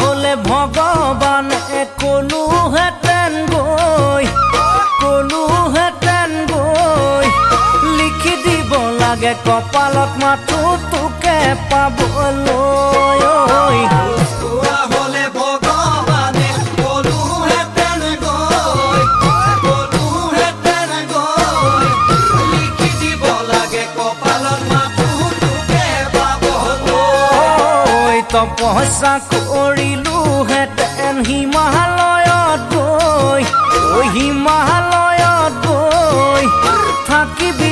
হলে ভগৱান কোনো হেতেন গৈ কোনো হেতেন গৈ লিখি দিব লাগে কপালত মাথো তোকে পাবলৈ। তপস্যা কৰিলোহেঁতেন হিমালয়ত গৈ হিমালয়ত গৈ থাকিবি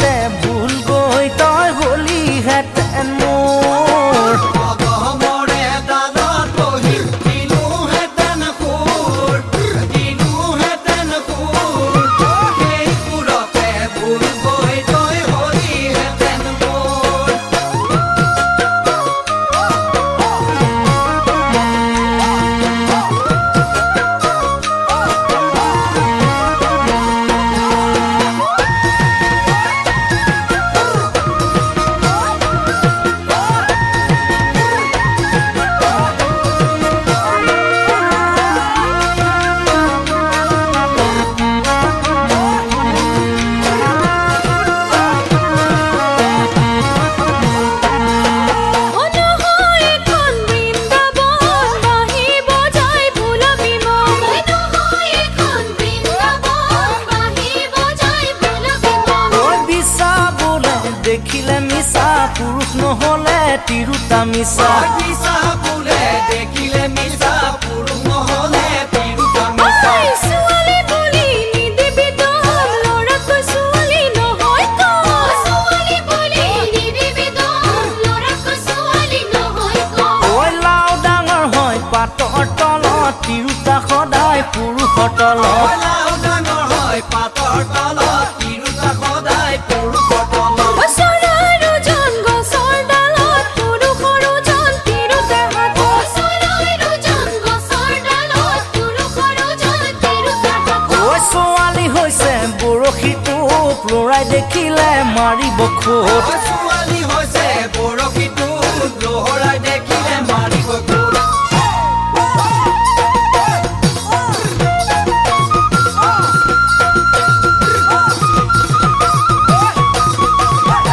बातें tiruta missa. Pode, ফ্লোৰাই দেখিলে মাৰিব খোট ছোৱালী হৈছে বৰশীটো লহৰাই দেখি